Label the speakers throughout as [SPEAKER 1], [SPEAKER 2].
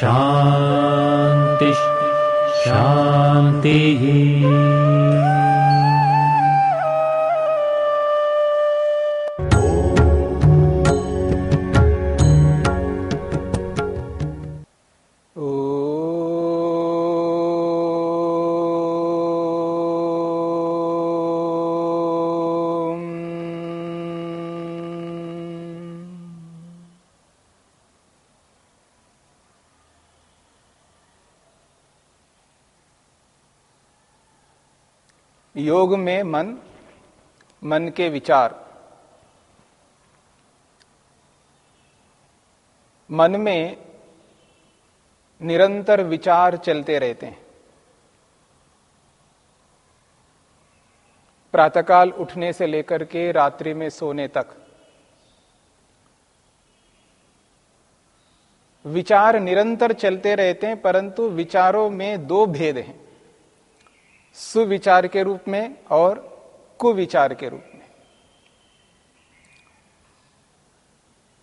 [SPEAKER 1] शान्तिः शान्तिः
[SPEAKER 2] योग में मन मन के विचार। मन में निरंतर विचार चलते रहते हैं। प्रातःकाल उठने से लेकर के रात्रि में सोने तक। विचार निरंतर चलते रहते हैं, परंतु विचारों में दो भेद हैं। सुविचार के रूप में और कुविचार के रूप में।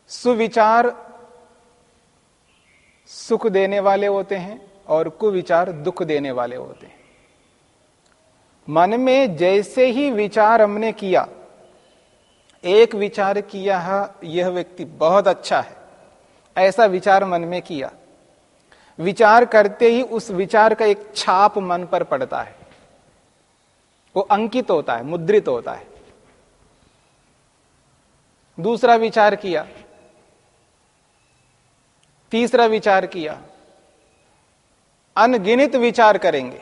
[SPEAKER 2] सुविचार सुख देने वाले होते हैं और कुविचार दुख देने वाले होते हैं। मन में जैसे ही विचार हमने किया, एक विचार किया है, यह व्यक्ति बहुत अच्छा है, ऐसा विचार मन में किया। विचार करते ही उस विचार का एक छाप मन पर पड़ता है। वो अंकित होता है, मुद्रित होता है। दूसरा विचार किया। तीसरा विचार किया। अनगिनित विचार करेंगे।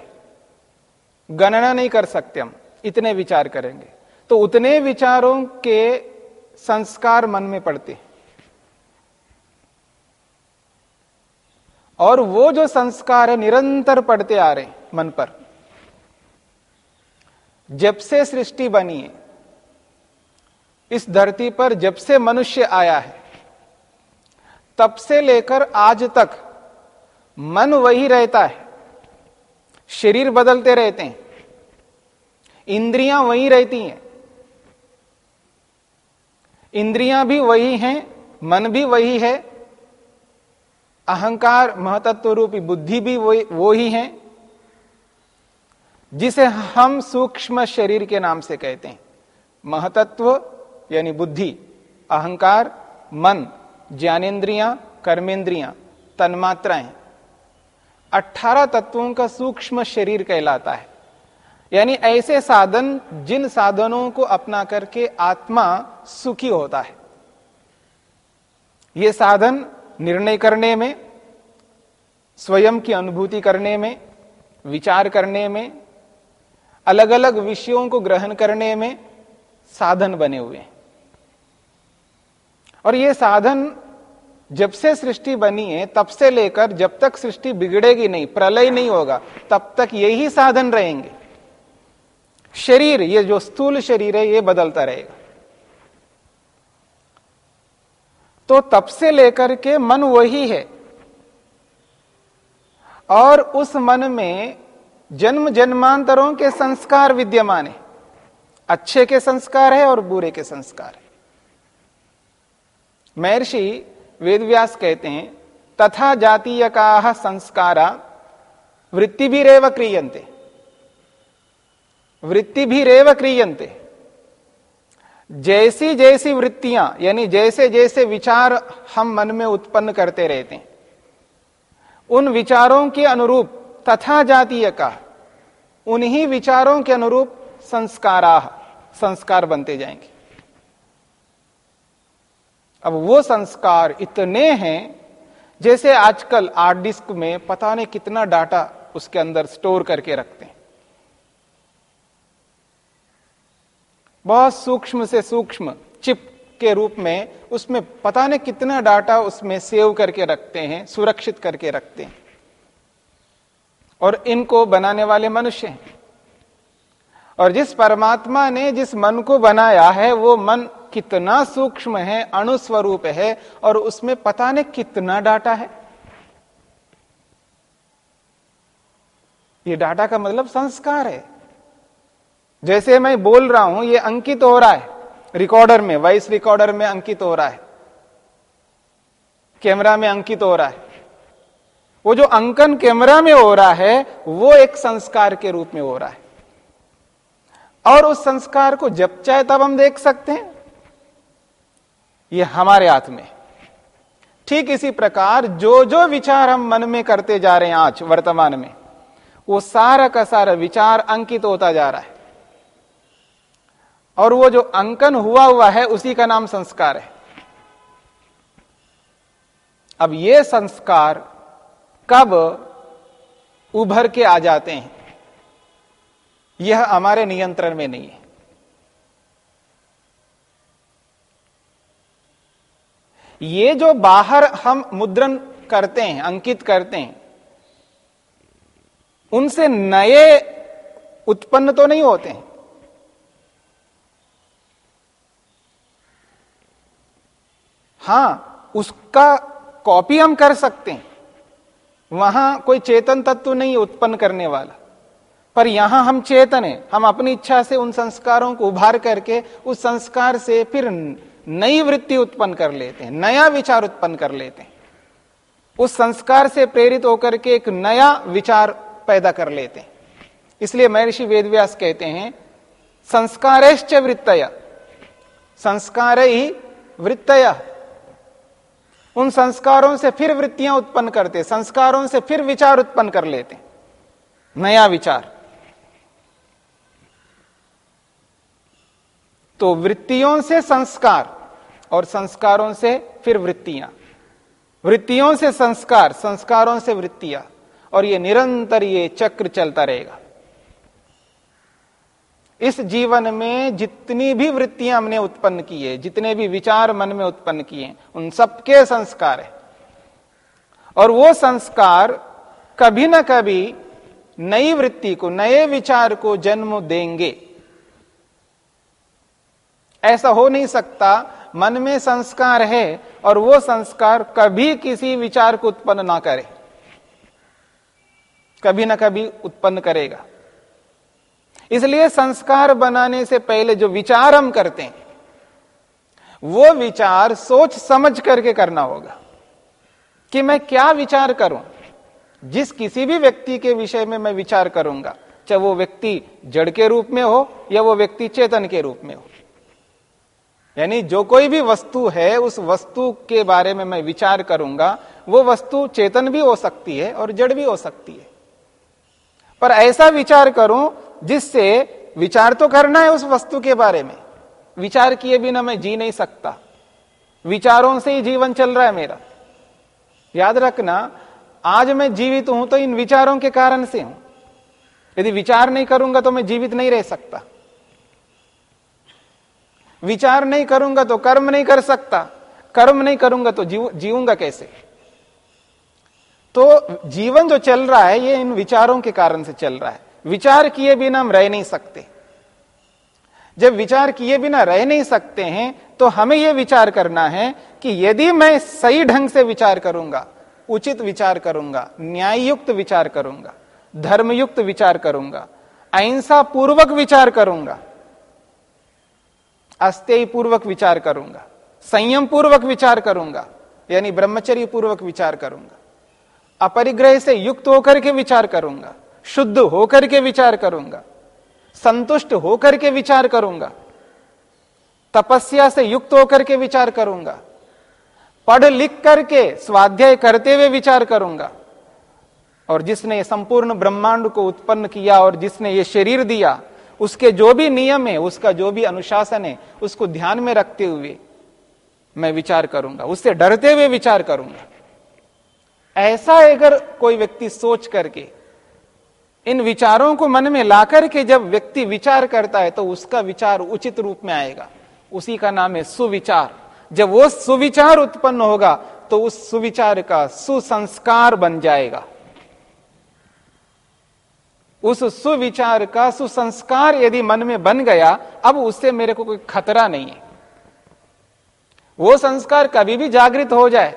[SPEAKER 2] गणना नहीं कर सकते हम, इतने विचार करेंगे। तो उतने विचारों के संस्कार मन में पड़ते और वो जो संस्कार है, निरंतर पड़ते आ रहे मन पर। जब से सृष्टि बनी है, इस धरती पर जब से मनुष्य आया है, तब से लेकर आज तक मन वही रहता है, शरीर बदलते रहते हैं, इंद्रियाँ वही रहती हैं, इंद्रियाँ भी वही हैं, मन भी वही है, अहंकार महतत्व रूपी बुद्धि भी वही, वो ही है जिसे हम सूक्ष्म शरीर के नाम से कहते हैं। महतत्व, यानी बुद्धि, अहंकार, मन, ज्ञानेन्द्रियाँ, कर्मेंद्रियाँ, तन्मात्राएँ। अठारह तत्वों का सूक्ष्म शरीर कहलाता है। यानी ऐसे साधन जिन साधनों को अपना करके आत्मा सुखी होता है। ये साधन निर्णय करने में, स्वयं की अनुभूति करने में, विचार करने में अलग अलग विषयों को ग्रहण करने में साधन बने हुए हैं। और ये साधन जब से सृष्टि बनी है, तब से लेकर जब तक सृष्टि बिगड़ेगी नहीं, प्रलय नहीं होगा, तब तक यही साधन रहेंगे। शरीर, ये जो स्थूल शरीर है, ये बदलता रहेगा। तो तब से लेकर के मन वही है। और उस मन में जन्म जन्मांतरों के संस्कार विद्यमान है। अच्छे के संस्कार है और बुरे के संस्कार है। महर्षि वेदव्यास कहते हैं, तथा जातीय का संस्कारा वृत्ति भी रेव क्रियंते वृत्ति भी रेव क्रियंते जैसी जैसी वृत्तियाँ, यानी जैसे जैसे विचार हम मन में उत्पन्न करते रहते हैं, उन विचारों के अनुरूप तथा जातीय का उन्हीं विचारों के अनुरूप संस्कारा, संस्कार बनते जाएँगे। अब वो संस्कार इतने हैं, जैसे आजकल हार्ड डिस्क में पता नहीं कितना डाटा उसके अंदर स्टोर करके रखते हैं। बहुत सूक्ष्म से सूक्ष्म चिप के रूप में उसमें पता नहीं कितना डाटा उसमें सेव करके रखते हैं, सुरक्षित करके रखते हैं। और इनको बनाने वाले मनुष्य हैं। और जिस परमात्मा ने जिस मन को बनाया है, वो मन कितना सूक्ष्म है, अणुस्वरूप है, और उसमें पता नहीं कितना डाटा है। ये डाटा का मतलब संस्कार है। जैसे मैं बोल रहा हूँ, ये अंकित हो रहा है। रिकॉर्डर में, वॉइस रिकॉर्डर में अंकित हो रहा है। कैमरा में अंकित हो रहा है। वो जो अंकन कैमरा में हो रहा है, वो एक संस्कार के रूप में हो रहा है। और उस संस्कार को जब चाहे तब हम देख सकते हैं। ये हमारे हाथ में। ठीक इसी प्रकार जो जो विचार हम मन में करते जा रहे हैं आज वर्तमान में, वो सारा का सारा विचार अंकित होता जा रहा है। और वो जो अंकन हुआ हुआ है, उसी का नाम संस्कार है। अब ये संस्कार कब उभर के आ जाते हैं? यह हमारे नियंत्रण में नहीं है। ये जो बाहर हम मुद्रण करते हैं, अंकित करते हैं, उनसे नए उत्पन्न तो नहीं होते हैं। हाँ, उसका कॉपी हम कर सकते हैं। वहाँ कोई चेतन तत्व नहीं उत्पन्न करने वाला। पर यहाँ हम चेतन है। हम अपनी इच्छा से उन संस्कारों को उभार करके उस संस्कार से फिर नई वृत्ति उत्पन्न कर लेते हैं, नया विचार उत्पन्न कर लेते हैं। उस संस्कार से प्रेरित होकर के एक नया विचार पैदा कर लेते हैं। इसलिए महर्षि वेदव्यास कहते हैं, संस्कारेश्च वृत्तय। संस्कार ही वृत्तय। उन संस्कारों से फिर वृत्तियाँ उत्पन्न करते, संस्कारों से फिर विचार उत्पन्न कर लेते। नया विचार। तो वृत्तियों से संस्कार और संस्कारों से फिर वृत्तियाँ। वृत्तियों से संस्कार, संस्कारों से वृत्तियाँ। और ये निरंतर ये चक्र चलता रहेगा। इस जीवन में जितनी भी वृत्तियाँ हमने उत्पन्न की है, जितने भी विचार मन में उत्पन्न किए उन सबके संस्कार है। और वो संस्कार कभी ना कभी नई वृत्ति को, नए विचार को जन्म देंगे। ऐसा हो नहीं सकता। मन में संस्कार है और वो संस्कार कभी किसी विचार को उत्पन्न ना करे। कभी ना कभी उत्पन्न करेगा। इसलिए संस्कार बनाने से पहले जो विचार हम करते हैं, वो विचार सोच समझ करके करना होगा कि मैं क्या विचार करूँ। जिस किसी भी व्यक्ति के विषय में मैं विचार करूँगा, चाहे वो व्यक्ति जड़ के रूप में हो या वो व्यक्ति चेतन के रूप में हो। यानी जो कोई भी वस्तु है, उस वस्तु के बारे में मैं विचार करूँगा, वो वस्तु चेतन भी हो सकती है और जड़ भी हो सकती है। पर ऐसा विचार करूँ जिससे विचार तो करना है उस वस्तु के बारे में। विचार किए बिना मैं जी नहीं सकता। विचारों से ही जीवन चल रहा है मेरा। याद रखना, आज मैं जीवित हूँ तो इन विचारों के कारण से हूँ। यदि विचार नहीं करूँगा तो मैं जीवित नहीं रह सकता। विचार नहीं करूँगा तो कर्म नहीं कर सकता। कर्म नहीं करूँगा तो जीव कैसे? तो जीवन जो चल रहा है, ये इन विचारों के कारण से चल रहा है। विचार किए बिना हम रह नहीं सकते। जब विचार किए बिना रह नहीं सकते हैं तो हमें यह विचार करना है कि यदि मैं सही ढंग से विचार करूँगा, उचित विचार करूँगा न्यायुक्त विचार करूँगा, धर्मयुक्त विचार करूँगा अहिंसा पूर्वक विचार करूँगा अस्तेय पूर्वक विचार करूँगा संयम पूर्वक विचार करूँगा, यानी ब्रह्मचर्य पूर्वक विचार करूँगा, अपरिग्रह से युक्त होकर के विचार करूँगा शुद्ध होकर के विचार करूँगा, संतुष्ट होकर के विचार करूँगा, तपस्या से युक्त होकर के विचार करूँगा, पढ़ लिख करके स्वाध्याय करते हुए विचार करूँगा। और जिसने संपूर्ण ब्रह्मांड को उत्पन्न किया और जिसने ये शरीर दिया, उसके जो भी नियम है, उसका जो भी अनुशासन है, उसको ध्यान में रखते हुए मैं विचार करूँगा, उससे डरते हुए विचार करूँगा। ऐसा अगर कोई व्यक्ति सोच करके इन विचारों को मन में ला करके जब व्यक्ति विचार करता है तो उसका विचार उचित रूप में आएगा। उसी का नाम है सुविचार। जब वो सुविचार उत्पन्न होगा तो उस सुविचार का सुसंस्कार बन जाएगा। उस सुविचार का सुसंस्कार यदि मन में बन गया, अब उससे मेरे को कोई खतरा नहीं है। वो संस्कार कभी भी जागृत हो जाए,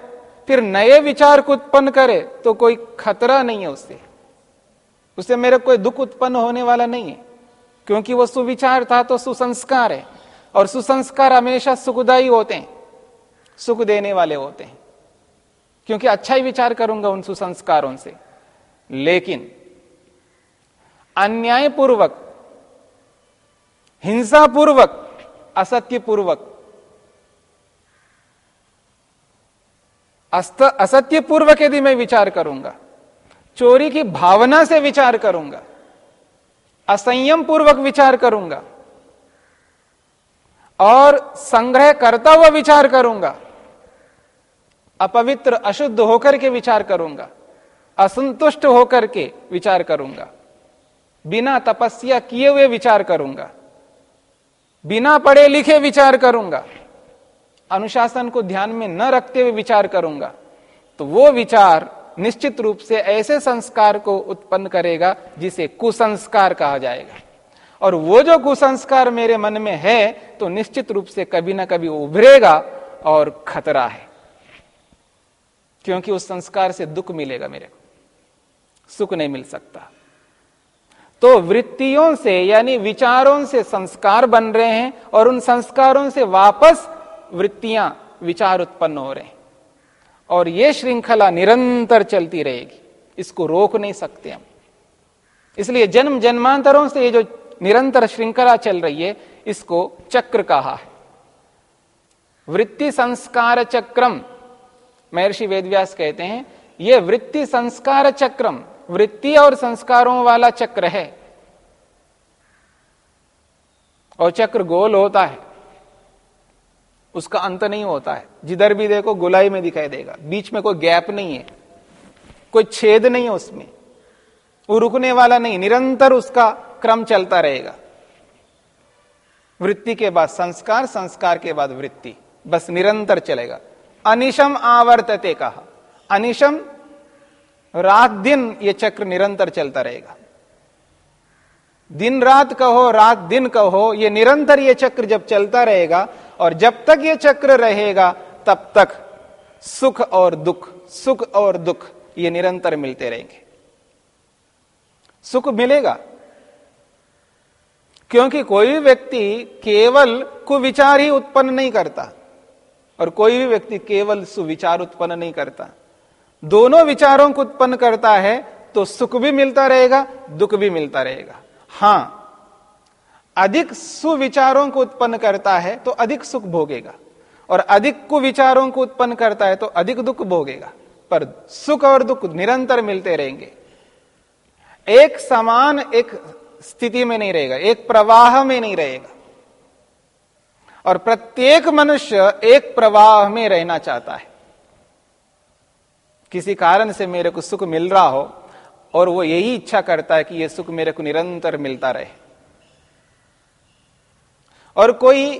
[SPEAKER 2] फिर नए विचार को उत्पन्न करे तो कोई खतरा नहीं है उससे। उससे मेरे कोई दुख उत्पन्न होने वाला नहीं है। क्योंकि वो सुविचार था तो सुसंस्कार है। और सुसंस्कार हमेशा सुखदायी होते हैं। सुख देने वाले होते हैं। क्योंकि अच्छा ही विचार करूँगा उन सुसंस्कारों से। लेकिन अन्यायपूर्वक, हिंसापूर्वक, असत्यपूर्वक असत्यपूर्वक यदि मैं विचार करूँगा चोरी की भावना से विचार करूँगा, असंयम पूर्वक विचार करूँगा, और संग्रह करता हुआ विचार करूँगा, अपवित्र अशुद्ध होकर के विचार करूँगा, असंतुष्ट होकर के विचार करूँगा, बिना तपस्या किए हुए विचार करूँगा, बिना पढ़े लिखे विचार करूँगा, अनुशासन को ध्यान में न रखते हुए विचार करूँगा तो वो विचार निश्चित रूप से ऐसे संस्कार को उत्पन्न करेगा जिसे कुसंस्कार कहा जाएगा। और वो जो कुसंस्कार मेरे मन में है तो निश्चित रूप से कभी ना कभी उभरेगा और खतरा है। क्योंकि उस संस्कार से दुख मिलेगा मेरे को, सुख नहीं मिल सकता। तो वृत्तियों से, यानी विचारों से संस्कार बन रहे हैं और उन संस्कारों से वापस वृत्तियाँ, विचार उत्पन्न हो रहे हैं। और ये श्रृंखला निरंतर चलती रहेगी। इसको रोक नहीं सकते हम। इसलिए जन्म जन्मांतरों से ये जो निरंतर श्रृंखला चल रही है, इसको चक्र कहा है। वृत्ति संस्कार चक्रम, महर्षि वेदव्यास कहते हैं, ये वृत्ति संस्कार चक्रम, वृत्ति और संस्कारों वाला चक्र है। और चक्र गोल होता है। उसका अंत नहीं होता है। जिधर भी देखो गुलाई में दिखाई देगा। बीच में कोई गैप नहीं है। कोई छेद नहीं है उसमें। वो रुकने वाला नहीं। निरंतर उसका क्रम चलता रहेगा। वृत्ति के बाद संस्कार संस्कार के बाद वृत्ति। बस निरंतर चलेगा। अनिशम आवर्तते कहा। अनिशम, रात दिन ये चक्र निरंतर चलता रहेगा। दिन रात कहो, रात दिन कहो, ये निरंतर ये चक्र जब चलता रहेगा और जब तक ये चक्र रहेगा, तब तक सुख और दुख, सुख और दुख, ये निरंतर मिलते रहेंगे। सुख मिलेगा, क्योंकि कोई भी व्यक्ति केवल कुविचार ही उत्पन्न नहीं करता, और कोई भी व्यक्ति केवल सुविचार उत्पन्न नहीं करता। दोनों विचारों को उत्पन्न करता है तो सुख भी मिलता रहेगा, दुख भी मिलता रहेगा। हाँ अधिक सुविचारों को उत्पन्न करता है तो अधिक सुख भोगेगा। और अधिक कुविचारों को उत्पन्न करता है तो अधिक दुख भोगेगा। पर सुख और दुख निरंतर मिलते रहेंगे। एक समान एक स्थिति में नहीं रहेगा, एक प्रवाह में नहीं रहेगा। और प्रत्येक मनुष्य एक प्रवाह में रहना चाहता है। किसी कारण से मेरे को सुख मिल रहा हो, और वो यही इच्छा करता है कि यह सुख मेरे को निरंतर मिलता रहे। और कोई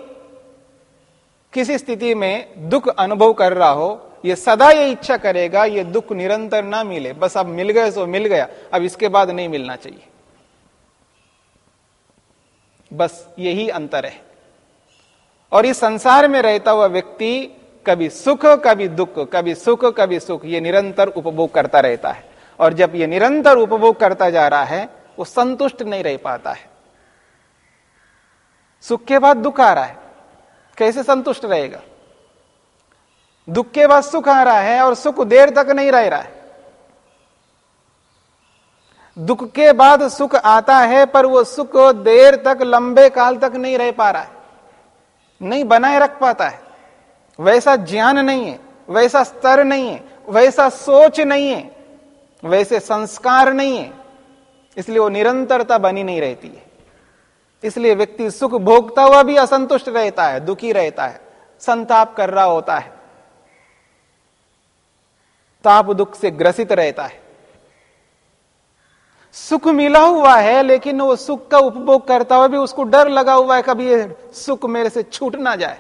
[SPEAKER 2] किसी स्थिति में दुख अनुभव कर रहा हो, ये सदा ये इच्छा करेगा, ये दुख निरंतर ना मिले। बस अब मिल गए सो मिल गया, अब इसके बाद नहीं मिलना चाहिए। बस यही अंतर है। और इस संसार में रहता हुआ व्यक्ति कभी सुख, कभी दुख, कभी सुख कभी सुख, ये निरंतर उपभोग करता रहता है। और जब ये निरंतर उपभोग करता जा रहा है, वो संतुष्ट नहीं रह पाता है। सुख के बाद दुख आ रहा है। कैसे संतुष्ट रहेगा? दुख के बाद सुख आ रहा है और सुख देर तक नहीं रह रहा है। दुख के बाद सुख आता है, पर वो सुख देर तक, लंबे काल तक नहीं रह पा रहा है। नहीं बनाए रख पाता है। वैसा ज्ञान नहीं है, वैसा स्तर नहीं है, वैसा सोच नहीं है, वैसे संस्कार नहीं है, इसलिए वो निरंतरता बनी नहीं रहती है। इसलिए व्यक्ति सुख भोगता हुआ भी असंतुष्ट रहता है, दुखी रहता है, संताप कर रहा होता है। ताप दुख से ग्रसित रहता है। सुख मिला हुआ है, लेकिन वो सुख का उपभोग करता हुआ भी उसको डर लगा हुआ है, कभी ये सुख मेरे से छूट ना जाए,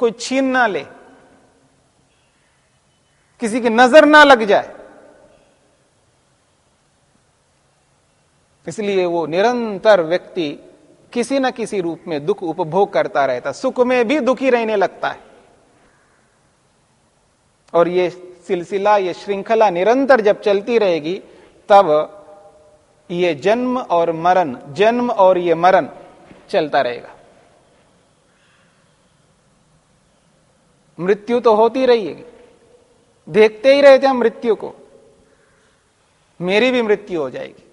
[SPEAKER 2] कोई छीन ना ले, किसी की नज़र ना लग जाए। इसलिए वो निरंतर व्यक्ति किसी न किसी रूप में दुख उपभोग करता रहता, सुख में भी दुखी रहने लगता है। और ये सिलसिला, ये श्रृंखला निरंतर जब चलती रहेगी, तब ये जन्म और मरण, जन्म और ये मरण चलता रहेगा। मृत्यु तो होती रहेगी देखते ही रहते हम मृत्यु को। मेरी भी मृत्यु हो जाएगी।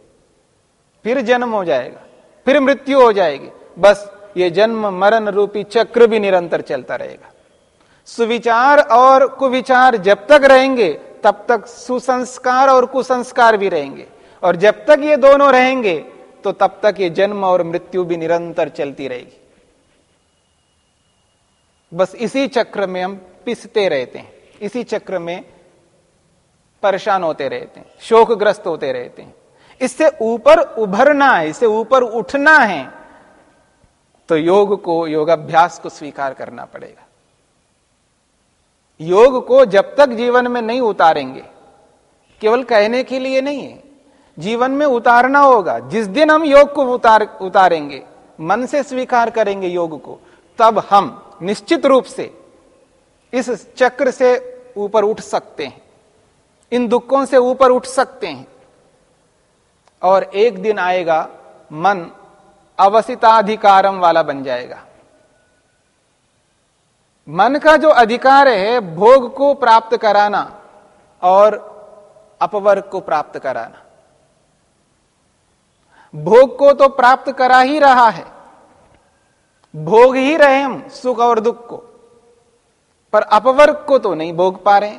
[SPEAKER 2] फिर जन्म हो जाएगा। फिर मृत्यु हो जाएगी। बस ये जन्म, मरण रूपी चक्र भी निरंतर चलता रहेगा। सुविचार और कुविचार जब तक रहेंगे, तब तक सुसंस्कार और कुसंस्कार भी रहेंगे। और जब तक ये दोनों रहेंगे तो तब तक ये जन्म और मृत्यु भी निरंतर चलती रहेगी। बस इसी चक्र में हम पिसते रहते हैं। इसी चक्र में परेशान होते रहते हैं, शोकग्रस्त होते रहते हैं। इससे ऊपर उभरना है, इससे ऊपर उठना है तो योग को, योगाभ्यास को स्वीकार करना पड़ेगा। योग को जब तक जीवन में नहीं उतारेंगे, केवल कहने के लिए नहीं है, जीवन में उतारना होगा। जिस दिन हम योग को उतार, उतारेंगे, मन से स्वीकार करेंगे योग को, तब हम निश्चित रूप से इस चक्र से ऊपर उठ सकते हैं, इन दुखों से ऊपर उठ सकते हैं। और एक दिन आएगा, मन अवसिताधिकारम वाला बन जाएगा। मन का जो अधिकार है, भोग को प्राप्त कराना और अपवर्ग को प्राप्त कराना। भोग को तो प्राप्त करा ही रहा है। भोग ही रहे हम, सुख और दुख को। पर अपवर्ग को तो नहीं भोग पा रहे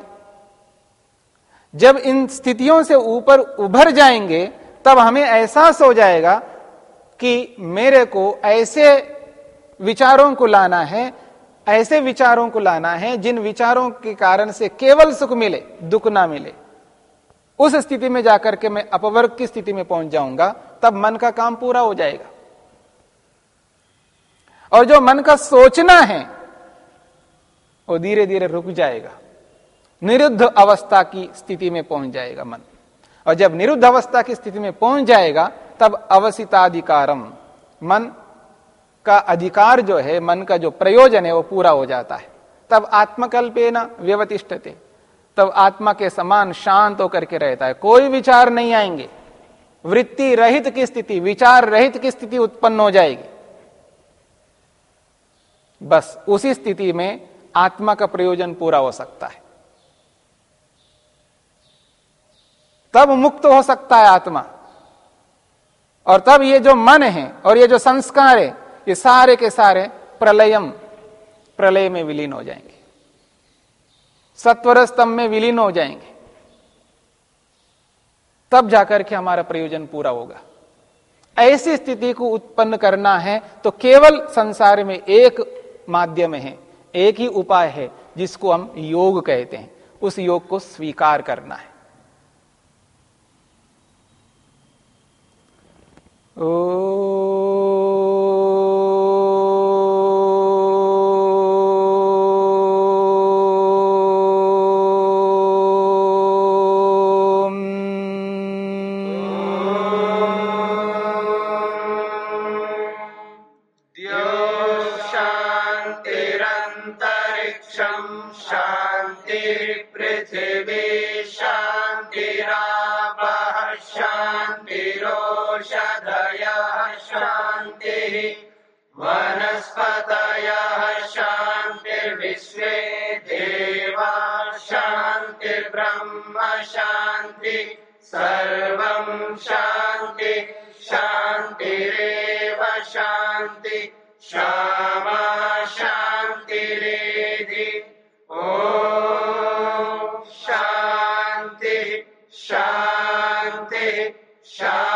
[SPEAKER 2] जब इन स्थितियों से ऊपर उभर जाएँगे तब हमें एहसास हो जाएगा कि मेरे को ऐसे विचारों को लाना है, ऐसे विचारों को लाना है, जिन विचारों के कारण से केवल सुख मिले, दुख ना मिले। उस स्थिति में जाकर के मैं अपवर्ग की स्थिति में पहुँच जाऊँगा, तब मन का काम पूरा हो जाएगा। और जो मन का सोचना है, वो धीरे धीरे रुक जाएगा। निरुद्ध अवस्था की स्थिति में पहुँच जाएगा मन। और जब निरुद्ध अवस्था की स्थिति में पहुँच जाएगा, तब अवसिताधिकारम, मन का अधिकार जो है, मन का जो प्रयोजन है, वो पूरा हो जाता है। तब आत्मकल्पे व्यवतिष्ठते। तब आत्मा के समान शांत होकर के रहता है। कोई विचार नहीं आएँगे। वृत्ति रहित की स्थिति, विचार रहित की स्थिति उत्पन्न हो जाएगी। बस उसी स्थिति में आत्मा का प्रयोजन पूरा हो सकता है। तब मुक्त हो सकता है आत्मा। और तब ये जो मन है और ये जो संस्कार है, ये सारे के सारे प्रलयम, प्रलय में विलीन हो जाएँगे। सत्वर स्तंभ में विलीन हो जाएँगे। तब जाकर के हमारा प्रयोजन पूरा होगा। ऐसी स्थिति को उत्पन्न करना है तो केवल संसार में एक माध्यम है, एक ही उपाय है, जिसको हम योग कहते हैं। उस योग को स्वीकार करना है। शांतिरन्तरिक्षम् शान्तिर्पृथिवी शान्तिरा वनस्पतयः शान्तिर्विश्वे देवा, शान्तिर्ब्रह्म
[SPEAKER 3] शांति सर्वं शान्ति, शान्तिरेव शान्ति, क्षमा शान्तिरेधि। ॐ शांति शांति शान्ति।